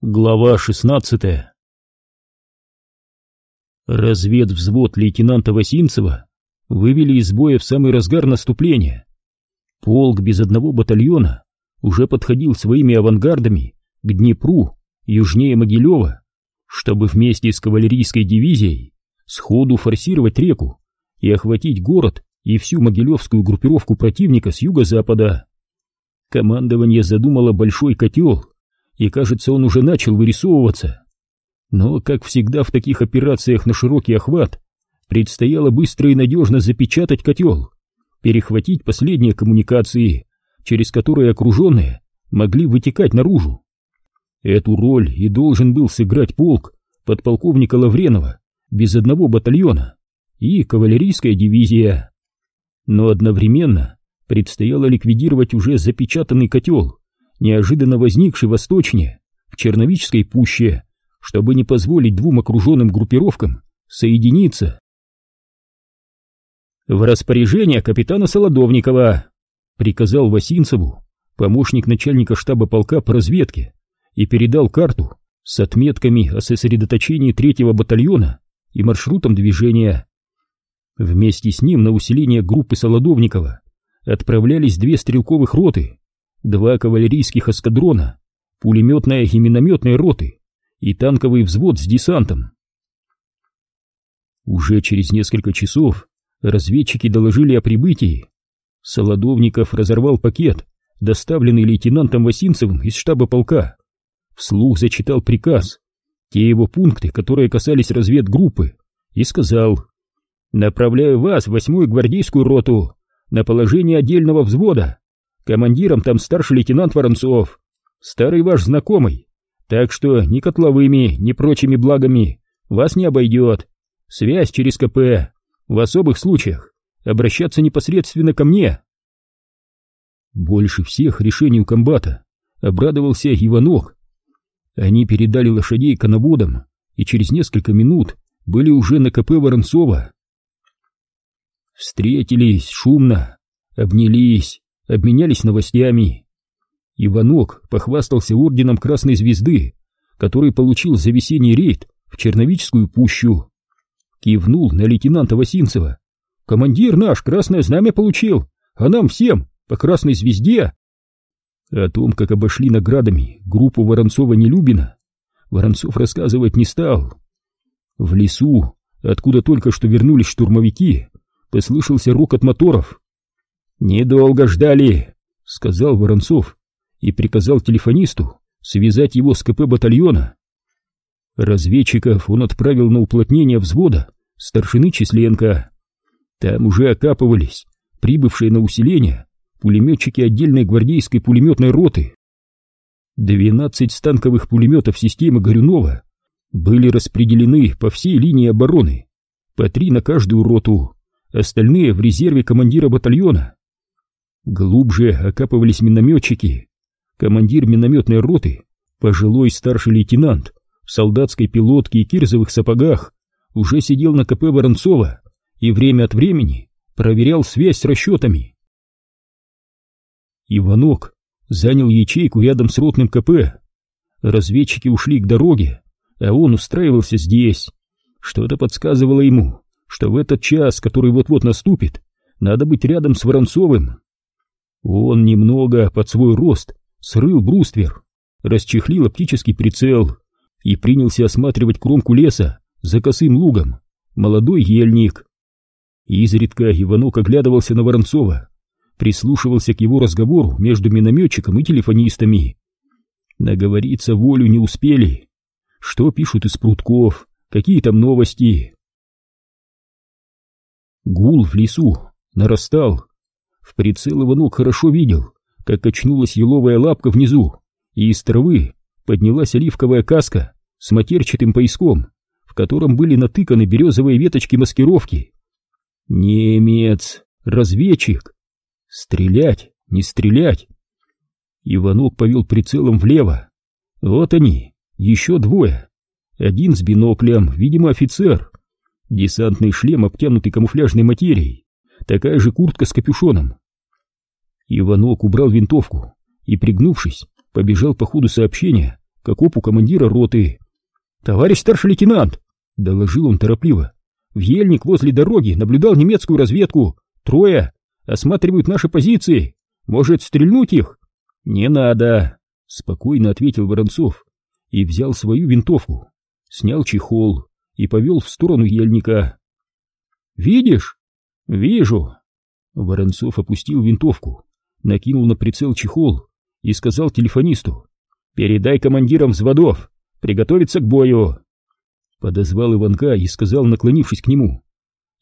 Глава 16 Разведвзвод лейтенанта Васинцева вывели из боя в самый разгар наступления. Полк без одного батальона уже подходил своими авангардами к Днепру, южнее Могилева, чтобы вместе с кавалерийской дивизией сходу форсировать реку и охватить город и всю могилевскую группировку противника с юго-запада. Командование задумало большой котел — и, кажется, он уже начал вырисовываться. Но, как всегда в таких операциях на широкий охват, предстояло быстро и надежно запечатать котел, перехватить последние коммуникации, через которые окруженные могли вытекать наружу. Эту роль и должен был сыграть полк подполковника Лавренова без одного батальона и кавалерийская дивизия. Но одновременно предстояло ликвидировать уже запечатанный котел, неожиданно возникший восточнее, в Черновической пуще, чтобы не позволить двум окруженным группировкам соединиться. «В распоряжение капитана Солодовникова!» — приказал Васинцеву, помощник начальника штаба полка по разведке, и передал карту с отметками о сосредоточении третьего батальона и маршрутом движения. Вместе с ним на усиление группы Солодовникова отправлялись две стрелковых роты два кавалерийских эскадрона, пулеметная и минометная роты и танковый взвод с десантом. Уже через несколько часов разведчики доложили о прибытии. Солодовников разорвал пакет, доставленный лейтенантом Васинцевым из штаба полка. Вслух зачитал приказ, те его пункты, которые касались разведгруппы, и сказал «Направляю вас в восьмую гвардейскую роту на положение отдельного взвода Командиром там старший лейтенант Воронцов, старый ваш знакомый, так что ни котловыми, ни прочими благами вас не обойдет. Связь через КП, в особых случаях, обращаться непосредственно ко мне. Больше всех решению комбата обрадовался Иванок. Они передали лошадей коноводам и через несколько минут были уже на КП Воронцова. Встретились шумно, обнялись, обменялись новостями. Иванок похвастался орденом Красной Звезды, который получил за весенний рейд в Черновическую пущу. Кивнул на лейтенанта Васинцева. «Командир наш Красное Знамя получил, а нам всем по Красной Звезде!» О том, как обошли наградами группу Воронцова-Нелюбина, Воронцов рассказывать не стал. В лесу, откуда только что вернулись штурмовики, послышался рокот моторов. «Недолго ждали», — сказал Воронцов и приказал телефонисту связать его с КП батальона. Разведчиков он отправил на уплотнение взвода старшины Численко. Там уже окапывались прибывшие на усиление пулеметчики отдельной гвардейской пулеметной роты. Двенадцать станковых пулеметов системы Горюнова были распределены по всей линии обороны, по три на каждую роту, остальные в резерве командира батальона. Глубже окапывались минометчики. Командир минометной роты, пожилой старший лейтенант, в солдатской пилотке и кирзовых сапогах, уже сидел на КП Воронцова и время от времени проверял связь с расчетами. Иванок занял ячейку рядом с ротным КП. Разведчики ушли к дороге, а он устраивался здесь. Что-то подсказывало ему, что в этот час, который вот-вот наступит, надо быть рядом с Воронцовым. Он немного под свой рост срыл бруствер, расчехлил оптический прицел и принялся осматривать кромку леса за косым лугом, молодой ельник. Изредка Иванок оглядывался на Воронцова, прислушивался к его разговору между минометчиком и телефонистами. Наговориться волю не успели. Что пишут из прутков, какие там новости? Гул в лесу нарастал, в прицел Иванок хорошо видел, как качнулась еловая лапка внизу, и из травы поднялась оливковая каска с матерчатым пояском, в котором были натыканы березовые веточки маскировки. Немец, разведчик. Стрелять, не стрелять. Иванок повел прицелом влево. Вот они, еще двое. Один с биноклем, видимо, офицер. Десантный шлем, обтянутый камуфляжной материей такая же куртка с капюшоном. Иванок убрал винтовку и, пригнувшись, побежал по ходу сообщения к окопу командира роты. «Товарищ старший лейтенант!» — доложил он торопливо. «В ельник возле дороги наблюдал немецкую разведку. Трое. Осматривают наши позиции. Может, стрельнуть их?» «Не надо!» — спокойно ответил Воронцов и взял свою винтовку, снял чехол и повел в сторону ельника. «Видишь?» «Вижу». Воронцов опустил винтовку, накинул на прицел чехол и сказал телефонисту «Передай командирам взводов, приготовиться к бою». Подозвал Иванка и сказал, наклонившись к нему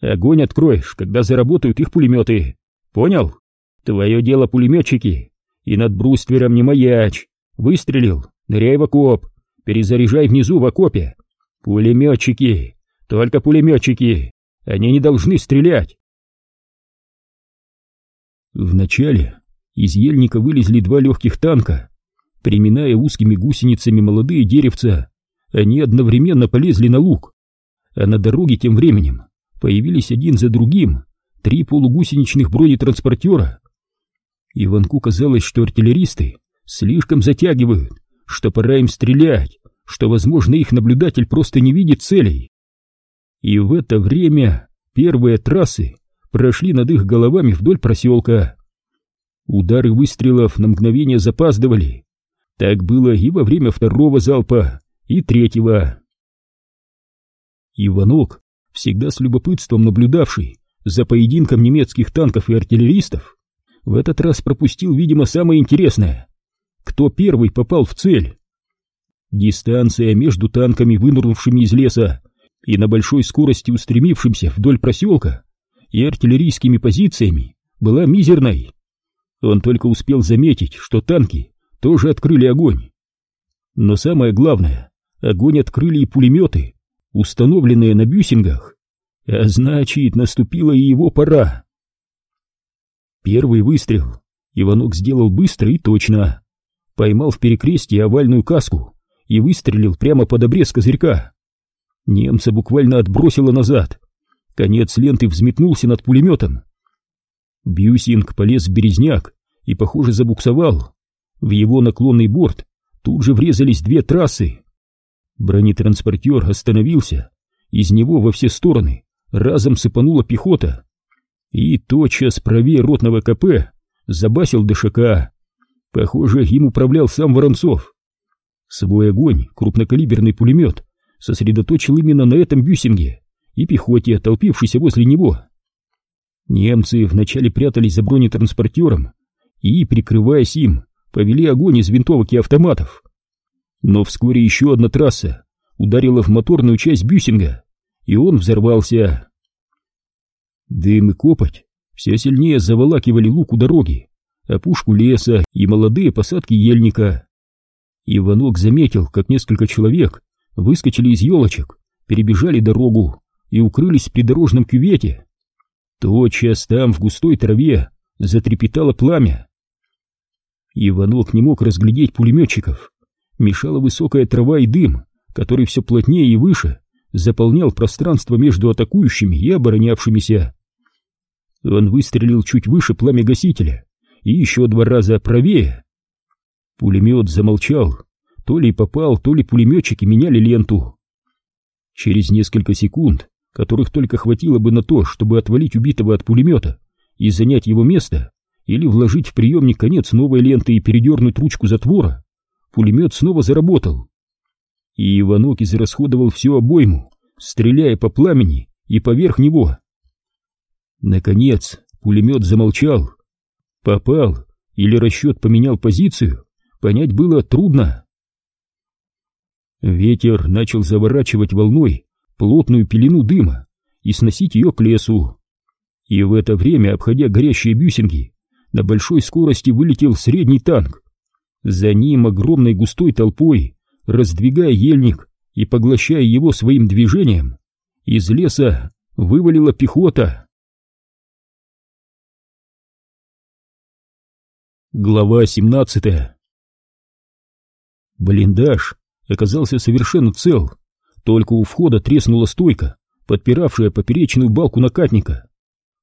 «Огонь откроешь, когда заработают их пулеметы. Понял? Твое дело пулеметчики, и над бруствером не маячь. Выстрелил, ныряй в окоп, перезаряжай внизу в окопе. Пулеметчики, только пулеметчики, они не должны стрелять». Вначале из ельника вылезли два легких танка. Приминая узкими гусеницами молодые деревца, они одновременно полезли на луг. А на дороге тем временем появились один за другим три полугусеничных бронетранспортера. Иванку казалось, что артиллеристы слишком затягивают, что пора им стрелять, что, возможно, их наблюдатель просто не видит целей. И в это время первые трассы прошли над их головами вдоль проселка. Удары выстрелов на мгновение запаздывали. Так было и во время второго залпа, и третьего. Иванок, всегда с любопытством наблюдавший за поединком немецких танков и артиллеристов, в этот раз пропустил, видимо, самое интересное. Кто первый попал в цель? Дистанция между танками, вынырнувшими из леса, и на большой скорости устремившимся вдоль проселка, и артиллерийскими позициями, была мизерной. Он только успел заметить, что танки тоже открыли огонь. Но самое главное, огонь открыли и пулеметы, установленные на бюсингах. А значит, наступила и его пора. Первый выстрел Иванок сделал быстро и точно. Поймал в перекрестие овальную каску и выстрелил прямо под обрез козырька. Немца буквально отбросило назад. Конец ленты взметнулся над пулеметом. Бьюсинг полез в березняк и, похоже, забуксовал. В его наклонный борт тут же врезались две трассы. Бронетранспортер остановился, из него во все стороны разом сыпанула пехота. И тотчас правее ротного КП забасил ДШК. Похоже, им управлял сам Воронцов. Свой огонь крупнокалиберный пулемет сосредоточил именно на этом бюсинге и пехоте, толпившейся возле него. Немцы вначале прятались за бронетранспортером и, прикрываясь им, повели огонь из винтовок и автоматов. Но вскоре еще одна трасса ударила в моторную часть бюсинга, и он взорвался. Дым и копоть все сильнее заволакивали лук у дороги, опушку леса и молодые посадки ельника. Иванок заметил, как несколько человек выскочили из елочек, перебежали дорогу и укрылись в придорожном кювете. Тотчас там, в густой траве, затрепетало пламя. Иванок не мог разглядеть пулеметчиков. Мешала высокая трава и дым, который все плотнее и выше заполнял пространство между атакующими и оборонявшимися. Он выстрелил чуть выше пламя гасителя и еще два раза правее. Пулемет замолчал, то ли попал, то ли пулеметчики меняли ленту. Через несколько секунд, которых только хватило бы на то, чтобы отвалить убитого от пулемета и занять его место, или вложить в приемник конец новой ленты и передернуть ручку затвора, пулемет снова заработал. И Иванок израсходовал всю обойму, стреляя по пламени и поверх него. Наконец пулемет замолчал. Попал или расчет поменял позицию, понять было трудно. Ветер начал заворачивать волной плотную пелену дыма и сносить ее к лесу. И в это время, обходя горящие бюсинги, на большой скорости вылетел средний танк. За ним огромной густой толпой, раздвигая ельник и поглощая его своим движением, из леса вывалила пехота. Глава 17 Блиндаж оказался совершенно цел, только у входа треснула стойка, подпиравшая поперечную балку накатника.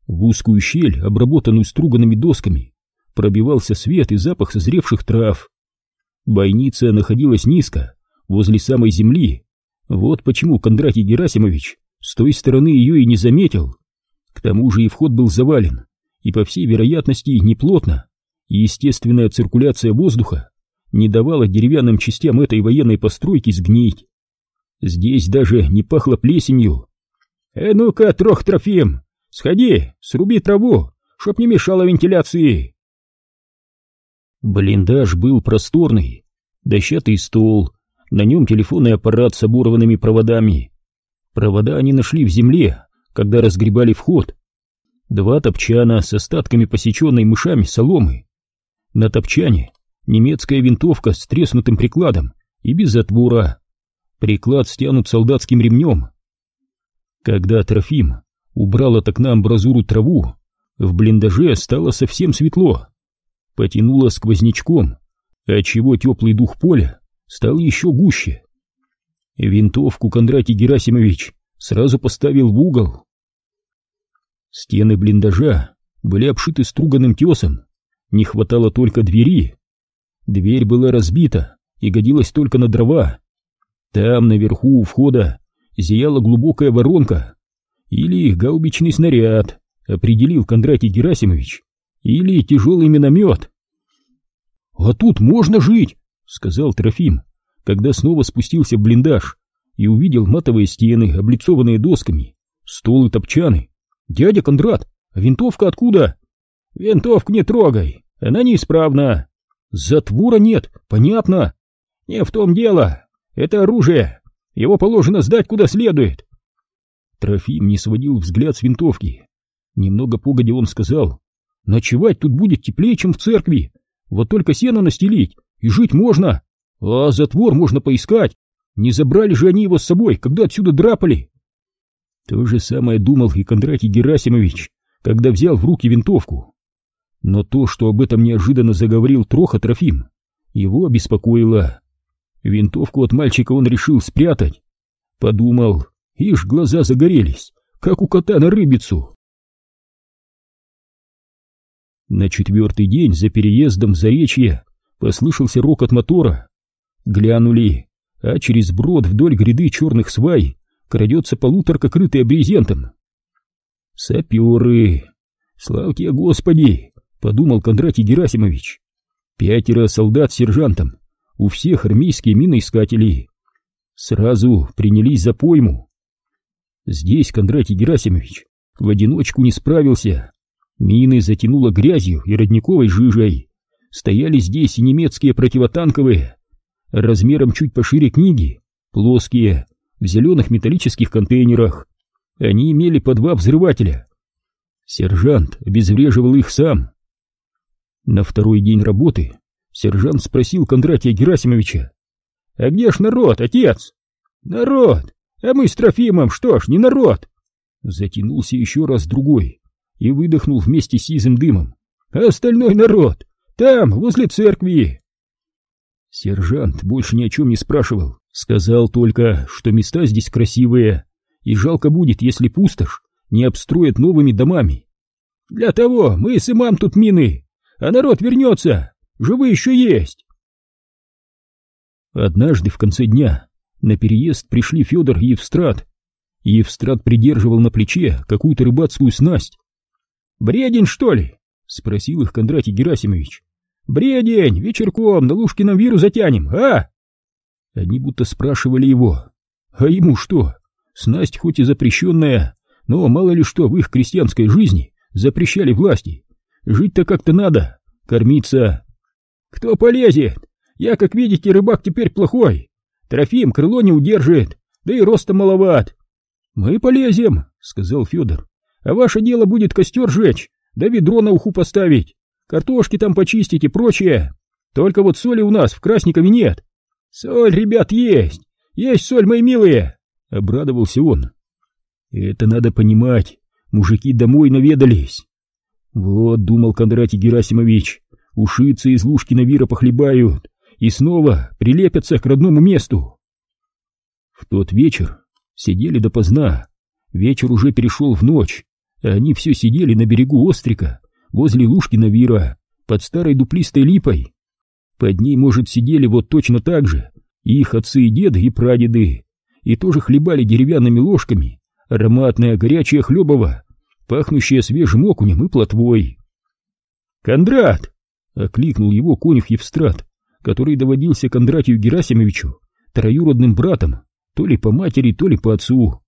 В узкую щель, обработанную струганными досками, пробивался свет и запах созревших трав. Бойница находилась низко, возле самой земли. Вот почему Кондратий Герасимович с той стороны ее и не заметил. К тому же и вход был завален, и по всей вероятности неплотно, и естественная циркуляция воздуха не давала деревянным частям этой военной постройки сгнить. Здесь даже не пахло плесенью. «Э, ну-ка, трох Трофим, сходи, сруби траву, чтоб не мешало вентиляции!» Блиндаж был просторный, дощатый стол, на нем телефонный аппарат с оборванными проводами. Провода они нашли в земле, когда разгребали вход. Два топчана с остатками посеченной мышами соломы. На топчане немецкая винтовка с треснутым прикладом и без затвора. Приклад стянут солдатским ремнем. Когда Трофим убрал от окна амбразуру траву, в блиндаже стало совсем светло. Потянуло сквознячком, отчего теплый дух поля стал еще гуще. Винтовку Кондратий Герасимович сразу поставил в угол. Стены блиндажа были обшиты струганным тесом, не хватало только двери. Дверь была разбита и годилась только на дрова. Там, наверху у входа, зияла глубокая воронка. Или гаубичный снаряд, определил Кондратий Герасимович, или тяжелый миномет. «А тут можно жить!» — сказал Трофим, когда снова спустился в блиндаж и увидел матовые стены, облицованные досками, стол и топчаны. «Дядя Кондрат, винтовка откуда?» «Винтовку не трогай, она неисправна». «Затвора нет, понятно». «Не в том дело, это оружие, его положено сдать куда следует». Трофим не сводил взгляд с винтовки. Немного погодя он сказал, «Ночевать тут будет теплее, чем в церкви, вот только сено настелить, и жить можно, а затвор можно поискать. Не забрали же они его с собой, когда отсюда драпали. То же самое думал и Кондратий Герасимович, когда взял в руки винтовку. Но то, что об этом неожиданно заговорил Троха Трофим, его обеспокоило. Винтовку от мальчика он решил спрятать. Подумал, ишь, глаза загорелись, как у кота на рыбицу. На четвертый день за переездом в Заречье послышался рокот мотора. Глянули, а через брод вдоль гряды черных свай крадется полуторка, крытая брезентом. Саперы! Слава Господи! Подумал Кондратий Герасимович. Пятеро солдат с сержантом, у всех армейские миноискатели. Сразу принялись за пойму. Здесь Кондратий Герасимович в одиночку не справился. Мины затянуло грязью и родниковой жижей. Стояли здесь и немецкие противотанковые, размером чуть пошире книги, плоские, в зеленых металлических контейнерах. Они имели по два взрывателя. Сержант обезвреживал их сам. На второй день работы сержант спросил Кондратия Герасимовича. «А где ж народ, отец?» «Народ! А мы с Трофимом, что ж, не народ!» Затянулся еще раз другой и выдохнул вместе с сизым дымом. «А остальной народ! Там, возле церкви!» Сержант больше ни о чем не спрашивал, сказал только, что места здесь красивые, и жалко будет, если пустошь не обстроят новыми домами. Для того мы с имам тут мины, а народ вернется, живы еще есть. Однажды в конце дня на переезд пришли Федор и Евстрат. Евстрат придерживал на плече какую-то рыбацкую снасть. «Бредень, что ли?» — спросил их Кондратий Герасимович. Бредень, вечерком на Лушкином виру затянем, а? Они будто спрашивали его. А ему что? Снасть хоть и запрещенная, но мало ли что в их крестьянской жизни запрещали власти. Жить-то как-то надо, кормиться. Кто полезет? Я, как видите, рыбак теперь плохой. Трофим крыло не удержит, да и роста маловат. Мы полезем, сказал Федор. А ваше дело будет костер жечь, да ведро на уху поставить картошки там почистить и прочее. Только вот соли у нас в Красникове нет. Соль, ребят, есть. Есть соль, мои милые. Обрадовался он. Это надо понимать. Мужики домой наведались. Вот, думал Кондратий Герасимович, ушицы из Лушкина Вира похлебают и снова прилепятся к родному месту. В тот вечер сидели допоздна. Вечер уже перешел в ночь, а они все сидели на берегу Острика возле Лушкина Вира, под старой дуплистой липой. Под ней, может, сидели вот точно так же и их отцы и деды и прадеды, и тоже хлебали деревянными ложками ароматное горячее хлебово, пахнущее свежим окунем и плотвой. «Кондрат!» — окликнул его конюх Евстрат, который доводился Кондратию Герасимовичу троюродным братом, то ли по матери, то ли по отцу.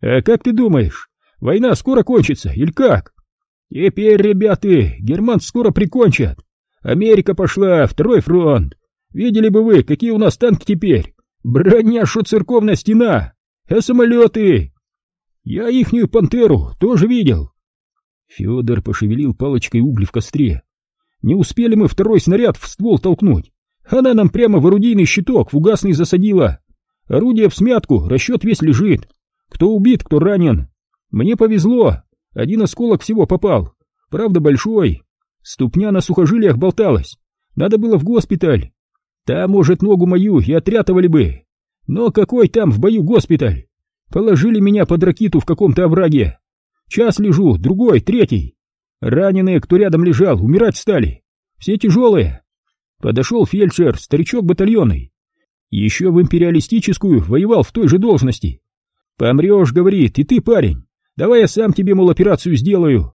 «А как ты думаешь, война скоро кончится, или как?» «Теперь, ребята, герман скоро прикончат. Америка пошла, второй фронт. Видели бы вы, какие у нас танки теперь. Броня, что церковная стена. А самолеты? Я ихнюю пантеру тоже видел. Федор пошевелил палочкой угли в костре. Не успели мы второй снаряд в ствол толкнуть. Она нам прямо в орудийный щиток фугасный засадила. Орудие в смятку, расчет весь лежит. Кто убит, кто ранен. Мне повезло. Один осколок всего попал. Правда, большой. Ступня на сухожилиях болталась. Надо было в госпиталь. Там, может, ногу мою и отрятывали бы. Но какой там в бою госпиталь? Положили меня под ракиту в каком-то овраге. Час лежу, другой, третий. Раненые, кто рядом лежал, умирать стали. Все тяжелые. Подошел фельдшер, старичок батальонный. Еще в империалистическую воевал в той же должности. Помрешь, говорит, и ты, парень. Давай я сам тебе, мол, операцию сделаю.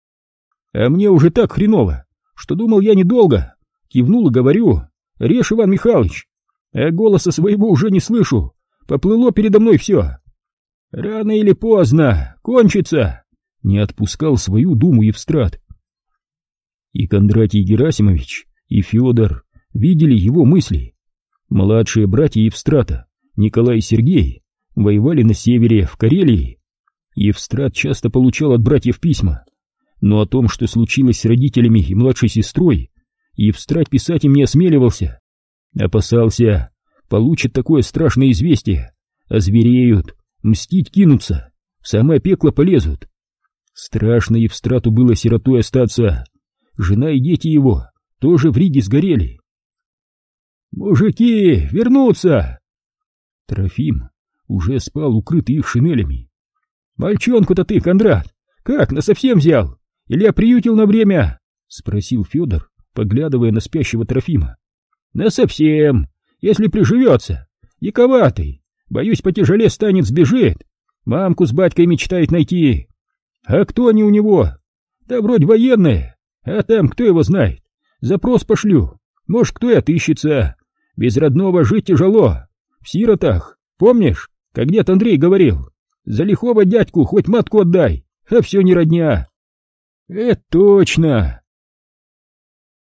А мне уже так хреново, что думал я недолго. Кивнул и говорю, режь, Иван Михайлович. А голоса своего уже не слышу. Поплыло передо мной все. Рано или поздно, кончится. Не отпускал свою думу Евстрат. И Кондратий Герасимович, и Федор видели его мысли. Младшие братья Евстрата, Николай и Сергей, воевали на севере, в Карелии. Евстрат часто получал от братьев письма, но о том, что случилось с родителями и младшей сестрой, Евстрат писать им не осмеливался. Опасался, получат такое страшное известие, озвереют, мстить кинутся, в самое пекло полезут. Страшно Евстрату было сиротой остаться, жена и дети его тоже в Риге сгорели. «Мужики, вернуться!» Трофим уже спал, укрытый их шинелями. «Мальчонку-то ты, Кондрат, как, насовсем взял? Или я приютил на время?» — спросил Федор, поглядывая на спящего Трофима. «Насовсем, если приживется. Яковатый, боюсь, потяжелее станет, сбежит. Мамку с батькой мечтает найти. А кто они у него? Да вроде военные, а там кто его знает. Запрос пошлю, может, кто и отыщется. Без родного жить тяжело. В сиротах, помнишь, как дед Андрей говорил? За лихого дядьку хоть матку отдай, а все не родня. Это точно.